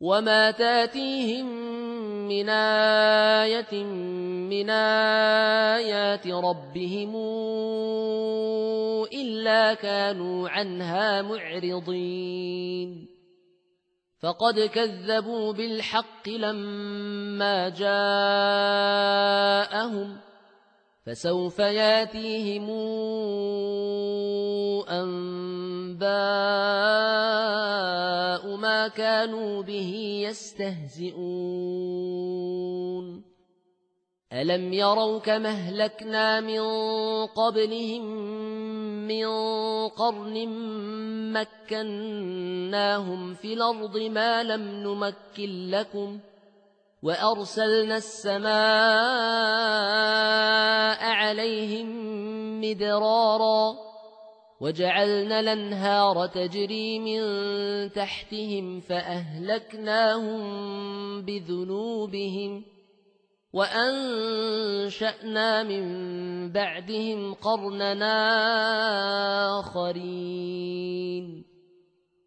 وما تاتيهم من آية من آيات ربهم إلا كانوا عنها معرضين فقد كذبوا بالحق لما جاءهم فسوف ياتيهم أنباء ما كانوا به يستهزئون. ألم يروا كما أهلكنا من قبلهم من قرن مكناهم في الأرض ما لم نمكن لكم وأرسلنا السماء عليهم مدرارا وجعلنا الأنهار تجري من تحتهم فأهلكناهم بذنوبهم وأنشأنا من بعدهم قرننا آخرين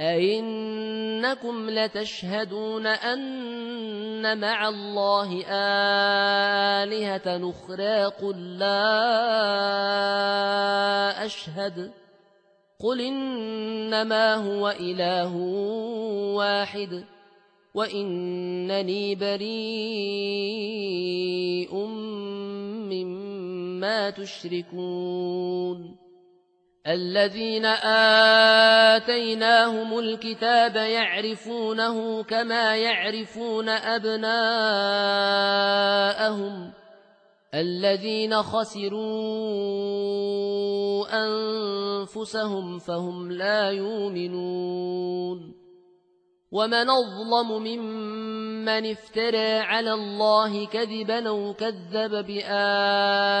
أئنكم لتشهدون أن مع الله آلهة نخرى قل لا أشهد قل إنما هو إله واحد وإنني بريء مما تشركون الذين آتيناهم الكتاب يعرفونه كما يعرفون أبناءهم الذين خسروا أنفسهم فهم لا يؤمنون ومن أظلم ممن افترى على الله كذبا أو كذب بآياته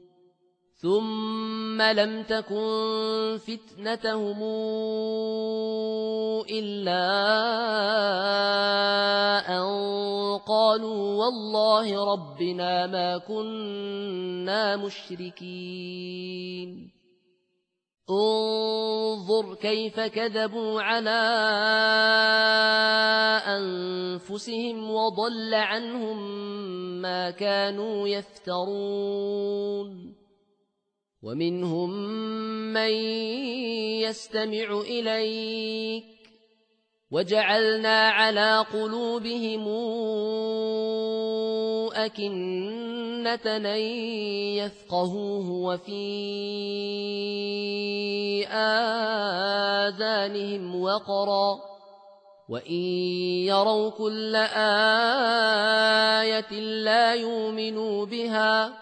ثم لم تكن فتنتهم إلا أن قالوا والله ربنا ما كنا مشركين انظر كيف كذبوا على أنفسهم وضل عنهم ما كانوا يفترون ومنهم من يستمع إليك وجعلنا على قلوبهم أكنة يفقهوه وفي آذانهم وقرا وإن يروا كل آية لا يؤمنوا بها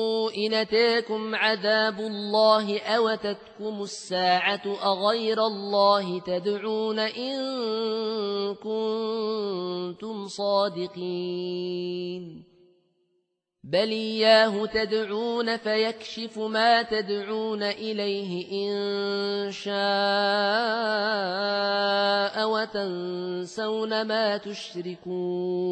إن أتاكم عذاب الله أوتتكم الساعة أغير الله تدعون إن كنتم صادقين بل إياه تدعون فيكشف ما تدعون إليه إن شاء وتنسون ما تشركون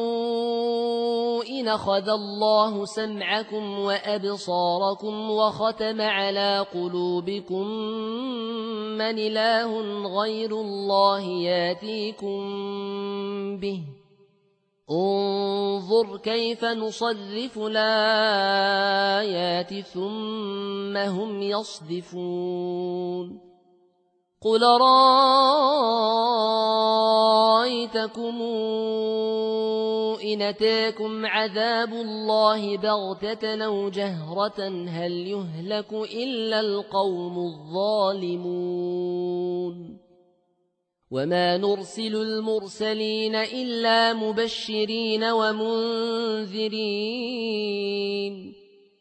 أخذ الله سمعكم وأبصاركم وختم على قلوبكم من إله غير الله ياتيكم به. انظر كيف نصرف الآيات ثم هم يصدفون. قل رأيتكم إن أتاكم عذاب الله بغتة أو جهرة هل يهلك إلا القوم الظالمون وما نرسل المرسلين إلا مبشرين ومنذرين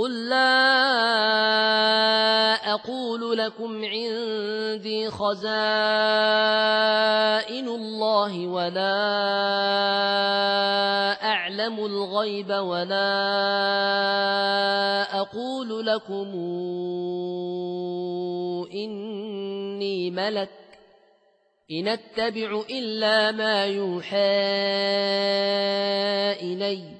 قل لا أقول لكم عندي خزائن الله ولا أعلم الغيب ولا أقول لكم إني ملك إن اتبع إلا ما يوحى إليّ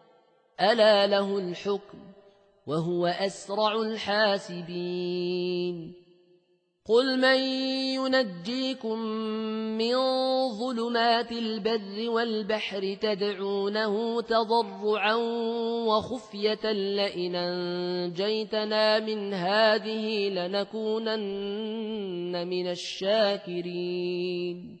ألا له الحكم وهو أسرع الحاسبين. قل من ينجيكم من ظلمات البر والبحر تدعونه تضرعا وخفية لئن أنجيتنا من هذه لنكونن من الشاكرين.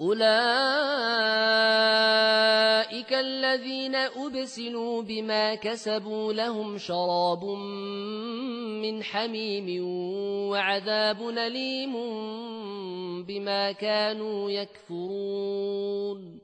أولئك الذين أبسلوا بما كسبوا لهم شراب من حميم وعذاب نليم بما كانوا يكفرون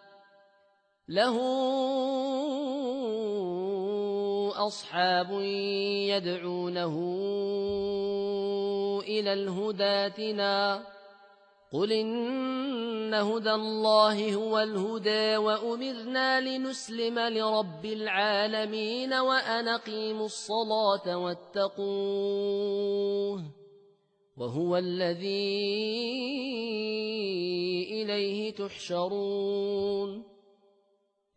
له أصحاب يدعونه إلى الهداتنا قل إن هدى الله هو الهدى وأمرنا لنسلم لرب العالمين وأن أقيموا الصلاة واتقوه وهو الذي إليه تحشرون.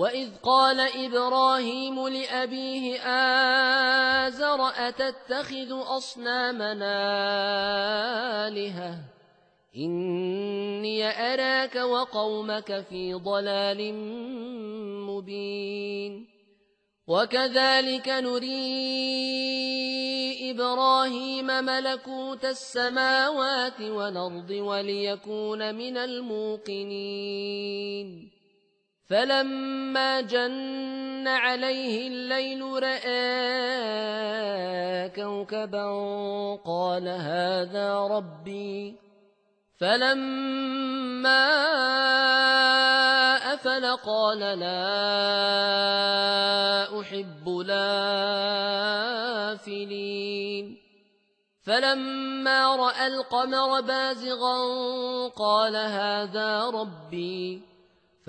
وإذ قال إبراهيم لأبيه آزر أتتخذ أصنامنا آلهة؟ إني أراك وقومك في ضلال مبين. وكذلك نري إبراهيم ملكوت السماوات والأرض وليكون من الموقنين. فلما جن عليه الليل رأى كوكبا قال هذا ربي فلما أفل قال لا أحب لافلين فلما رأى القمر بازغا قال هذا ربي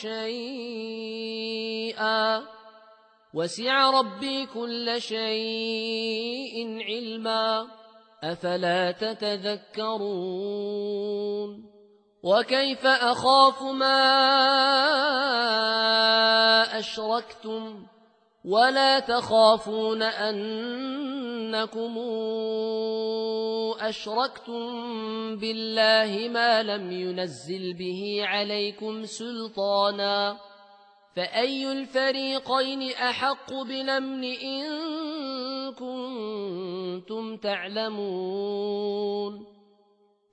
شيئا. وسع ربي كل شيء علما. أفلا تتذكرون؟ وكيف أخاف ما أشركتم؟ ولا تخافون أنكم أشركتم بالله ما لم ينزل به عليكم سلطانا فأي الفريقين أحق بلمن إن كنتم تعلمون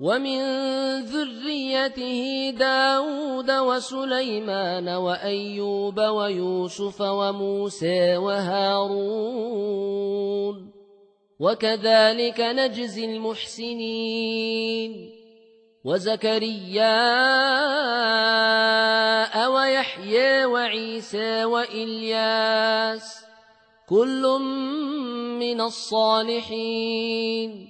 ومن ذريته داود وسليمان وأيوب ويوسف وموسى وهارون. وكذلك نجزي المحسنين. وزكريا ويحيى وعيسى وإلياس. كل من الصالحين.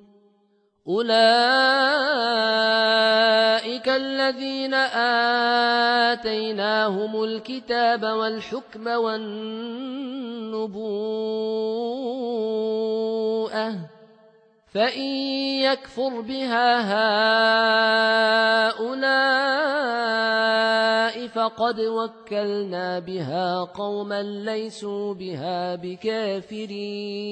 أولئك الذين آتيناهم الكتاب والحكم والنبوءة فإن يكفر بها هؤلاء فقد وكلنا بها قوما ليسوا بها بكافرين.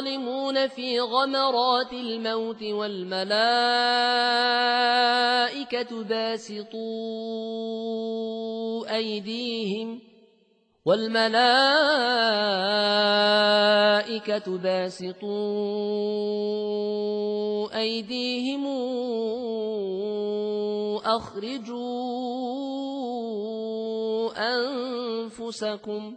الظالمون في غمرات الموت والملائكة باسطوا أيديهم والملائكة باسطوا أيديهم أخرجوا أنفسكم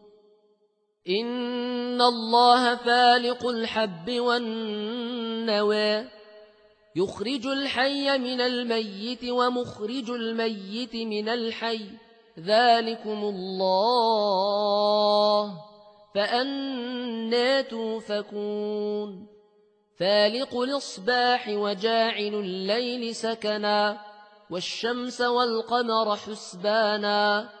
إن الله فالق الحب والنوى. يخرج الحي من الميت ومخرج الميت من الحي. ذلكم الله فأنا توفكون فالق الإصباح وجاعل الليل سكنا. والشمس والقمر حسبانا.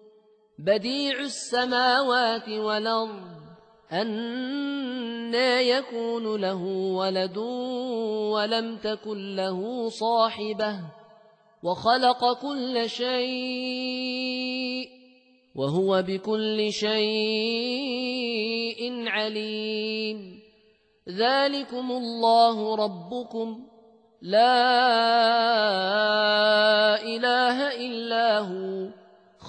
بديع السماوات والأرض أنا يكون له ولد ولم تكن له صاحبة وخلق كل شيء وهو بكل شيء عليم. ذلكم الله ربكم. لا إله إلا هو.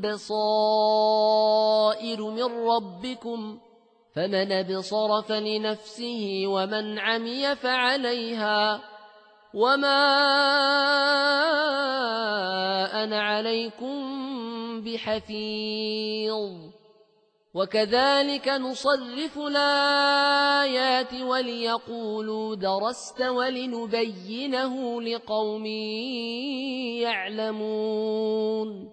بصائر من ربكم فمن أبصر فلنفسه ومن عمي فعليها وما أنا عليكم بحفيظ وكذلك نصرف الآيات وليقولوا درست ولنبينه لقوم يعلمون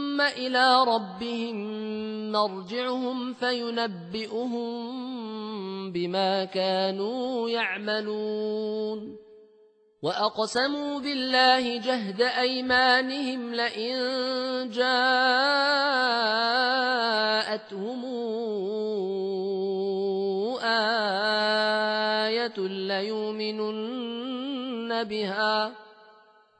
إلى ربهم مرجعهم فينبئهم بما كانوا يعملون. وأقسموا بالله جهد أيمانهم لئن جاءتهم آية ليؤمنن بها.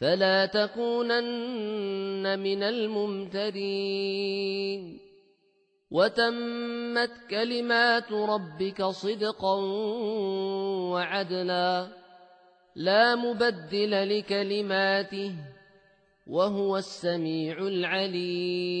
فلا تكونن من الممترين. وتمت كلمات ربك صدقا وعدلا. لا مبدل لكلماته وهو السميع العليم.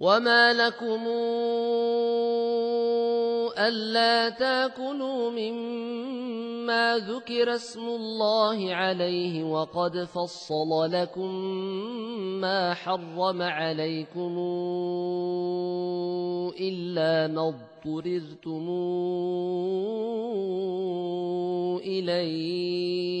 وما لكم ألا تاكلوا مما ذكر اسم الله عليه وقد فصل لكم ما حرم عليكم إلا ما اضطررتم إليه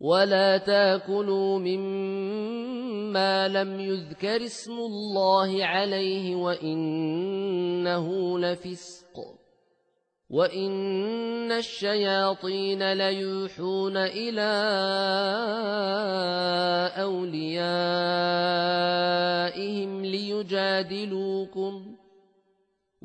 ولا تاكلوا مما لم يذكر اسم الله عليه وإنه لفسق وإن الشياطين ليوحون إلى أوليائهم ليجادلوكم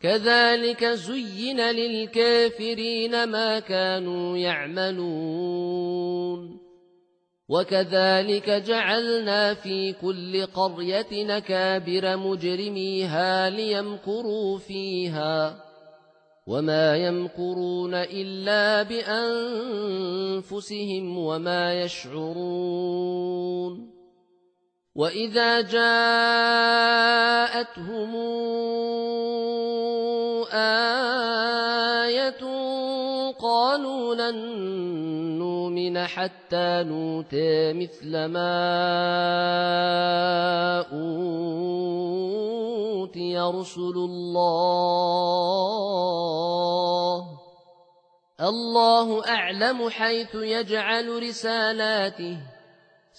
كذلك زين للكافرين ما كانوا يعملون. وكذلك جعلنا في كل قرية نكابر مجرميها ليمكروا فيها. وما يمكرون إلا بأنفسهم وما يشعرون. وإذا جاءتهم آية قالوا لن نؤمن حتى نوتى مثل ما أوتي رسل الله الله أعلم حيث يجعل رسالاته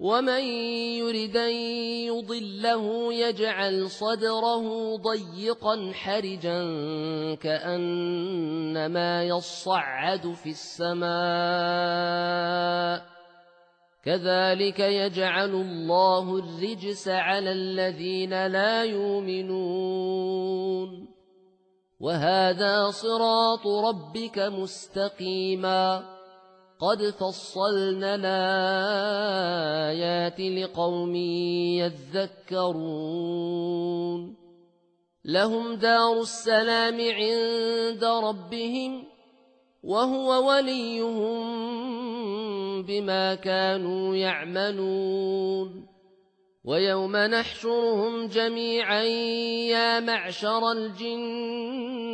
ومن يرد أن يضله يجعل صدره ضيقا حرجا كأنما يصعد في السماء كذلك يجعل الله الرجس على الذين لا يؤمنون وهذا صراط ربك مستقيماً قد فصلنا الآيات لقوم يذكرون لهم دار السلام عند ربهم وهو وليهم بما كانوا يعملون ويوم نحشرهم جميعا يا معشر الجن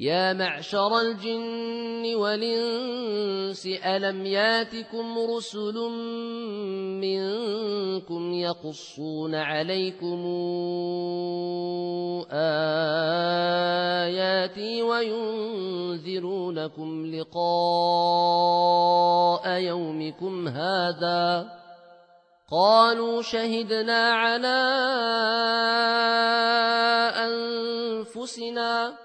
يا معشر الجن والإنس ألم ياتكم رسل منكم يقصون عليكم آياتي وينذرونكم لقاء يومكم هذا قالوا شهدنا على أنفسنا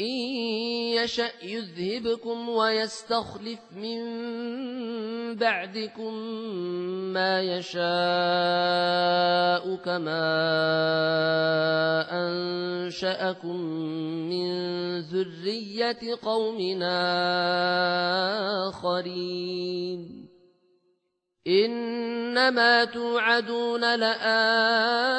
إن يشأ يذهبكم ويستخلف من بعدكم ما يشاء كما أنشأكم من ذرية قومنا آخرين إنما توعدون لآت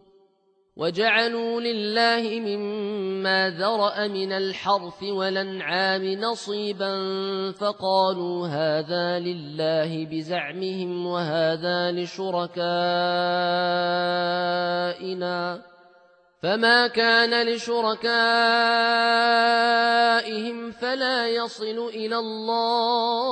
وجعلوا لله مما ذرأ من الحرث والأنعام نصيبا فقالوا هذا لله بزعمهم وهذا لشركائنا فما كان لشركائهم فلا يصل إلى الله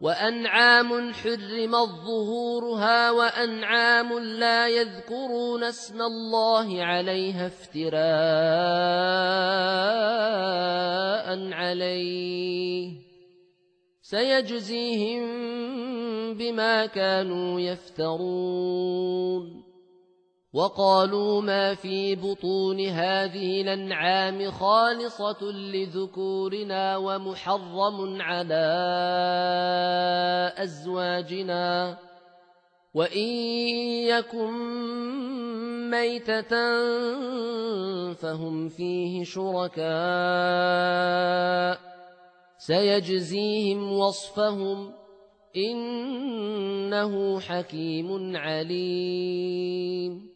وأنعام حرمت ظهورها وأنعام لا يذكرون اسم الله عليها افتراء عليه. سيجزيهم بما كانوا يفترون. وقالوا ما في بطون هذه الأنعام خالصة لذكورنا ومحرم على أزواجنا وإن يكن ميتة فهم فيه شركاء سيجزيهم وصفهم إنه حكيم عليم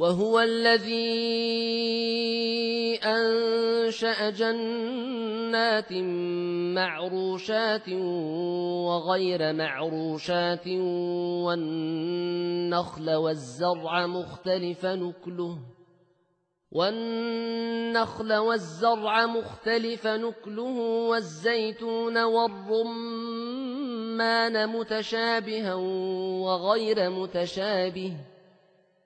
وهو الذي أنشأ جنات معروشات وغير معروشات والنخل والزرع مختلف نكله والنخل والزرع مختلف نكله والزيتون والرمان متشابها وغير متشابه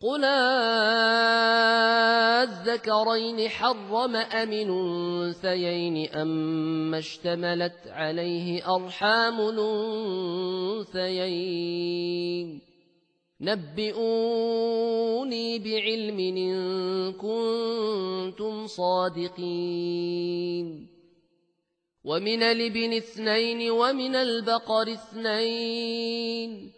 قل الذكرين حرم أم الأنثيين أما اشتملت عليه أرحام الأنثيين نبئوني بعلم إن كنتم صادقين ومن الابن اثنين ومن البقر اثنين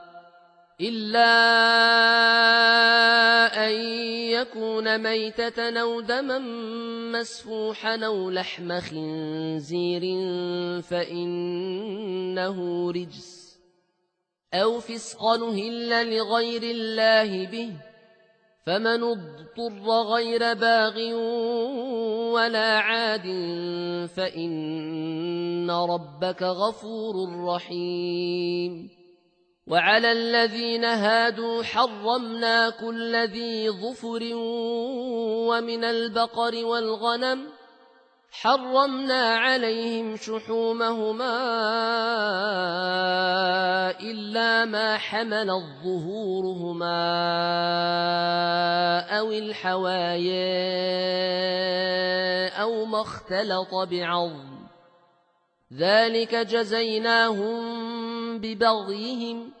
إلا أن يكون ميتة أو دما مسفوحا أو لحم خنزير فإنه رجس أو فسقا هل لغير الله به فمن اضطر غير باغ ولا عاد فإن ربك غفور رحيم وعلى الذين هادوا حرمنا كل ذي ظفر ومن البقر والغنم حرمنا عليهم شحومهما إلا ما حمل الظهورهما أو الحوايا أو ما اختلط بعظم ذلك جزيناهم ببغيهم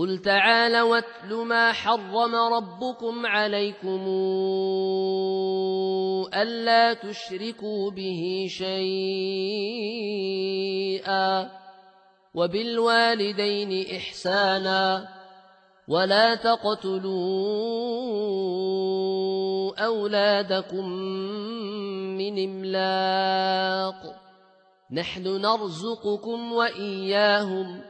قل تعالى واتل ما حرم ربكم عليكم ألا تشركوا به شيئا وبالوالدين إحسانا ولا تقتلوا أولادكم من إملاق نحن نرزقكم وإياهم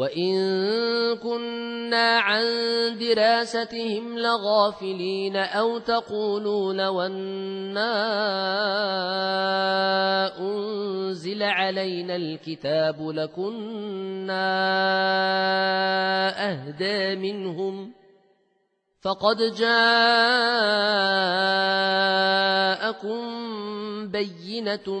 وإن كنا عن دراستهم لغافلين أو تقولوا لو أنا أنزل علينا الكتاب لكنا أهدى منهم فقد جاءكم بينة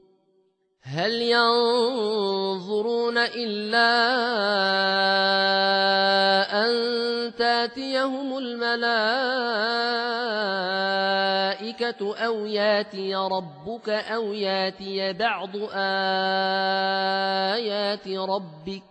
هل ينظرون إلا أن تأتيهم الملائكة أو يأتي ربك أو يأتي بعض آيات ربك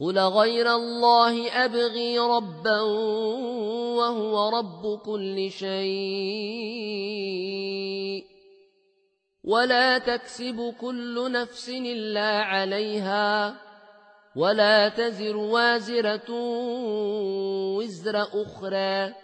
قل غير الله أبغي ربا وهو رب كل شيء ولا تكسب كل نفس إلا عليها ولا تزر وازرة وزر أخرى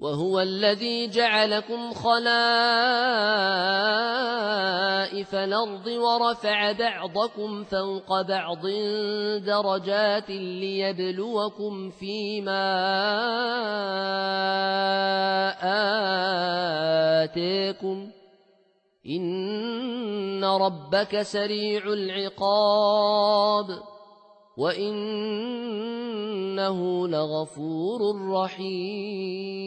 وهو الذي جعلكم خلائف الأرض ورفع بعضكم فوق بعض درجات ليبلوكم فيما آتيكم. إن ربك سريع العقاب. وإنه لغفور رحيم